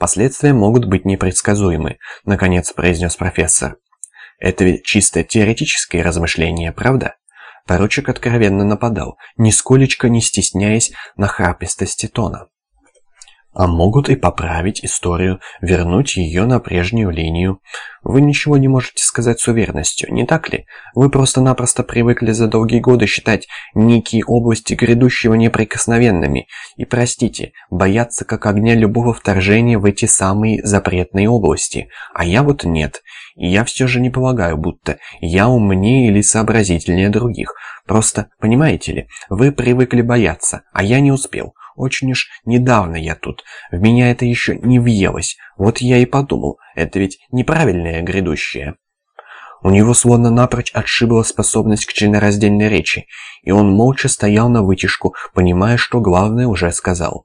Последствия могут быть непредсказуемы, наконец произнес профессор. Это ведь чисто теоретическое размышление, правда? Поручик откровенно нападал, нисколечко не стесняясь нахрапистости тона а могут и поправить историю, вернуть ее на прежнюю линию. Вы ничего не можете сказать с уверенностью, не так ли? Вы просто-напросто привыкли за долгие годы считать некие области грядущего неприкосновенными и, простите, бояться как огня любого вторжения в эти самые запретные области. А я вот нет. И я все же не полагаю, будто я умнее или сообразительнее других. Просто, понимаете ли, вы привыкли бояться, а я не успел. Очень уж недавно я тут. В меня это еще не въелось. Вот я и подумал, это ведь неправильное грядущее. У него словно напрочь отшибла способность к членораздельной речи, и он молча стоял на вытяжку, понимая, что главное уже сказал.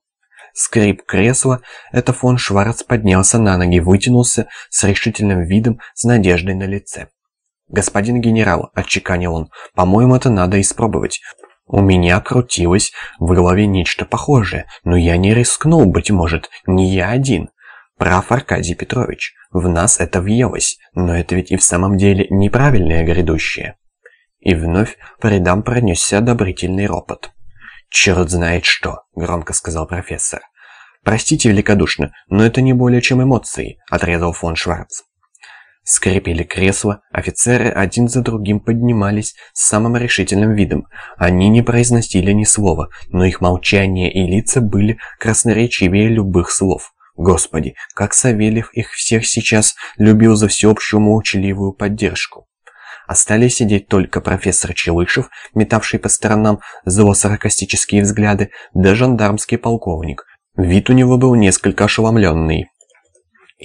Скрип кресла, это фон Шварц поднялся на ноги, вытянулся с решительным видом, с надеждой на лице. «Господин генерал», — отчеканил он, — «по-моему, это надо испробовать. У меня крутилось в голове нечто похожее, но я не рискнул, быть может, не я один. Прав Аркадий Петрович, в нас это въелось, но это ведь и в самом деле неправильное грядущее. И вновь по рядам пронесся одобрительный ропот. «Черт знает что», — громко сказал профессор. «Простите великодушно, но это не более чем эмоции», — отрезал фон Шварц. Скрипели кресла, офицеры один за другим поднимались с самым решительным видом. Они не произносили ни слова, но их молчание и лица были красноречивее любых слов. Господи, как Савельев их всех сейчас любил за всеобщую молчаливую поддержку. Остались сидеть только профессор Челышев, метавший по сторонам зло-саркастические взгляды, да жандармский полковник. Вид у него был несколько ошеломленный.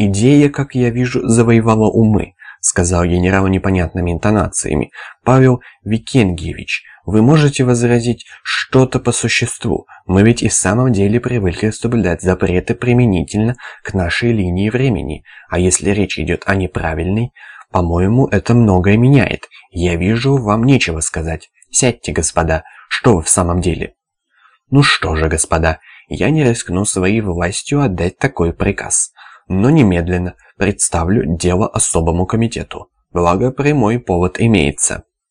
«Идея, как я вижу, завоевала умы», — сказал генерал непонятными интонациями. «Павел Викенгевич, вы можете возразить что-то по существу. Мы ведь и в самом деле привыкли соблюдать запреты применительно к нашей линии времени. А если речь идет о неправильной, по-моему, это многое меняет. Я вижу, вам нечего сказать. Сядьте, господа. Что вы в самом деле?» «Ну что же, господа, я не рискну своей властью отдать такой приказ» но немедленно представлю дело особому комитету. Благо, прямой повод имеется.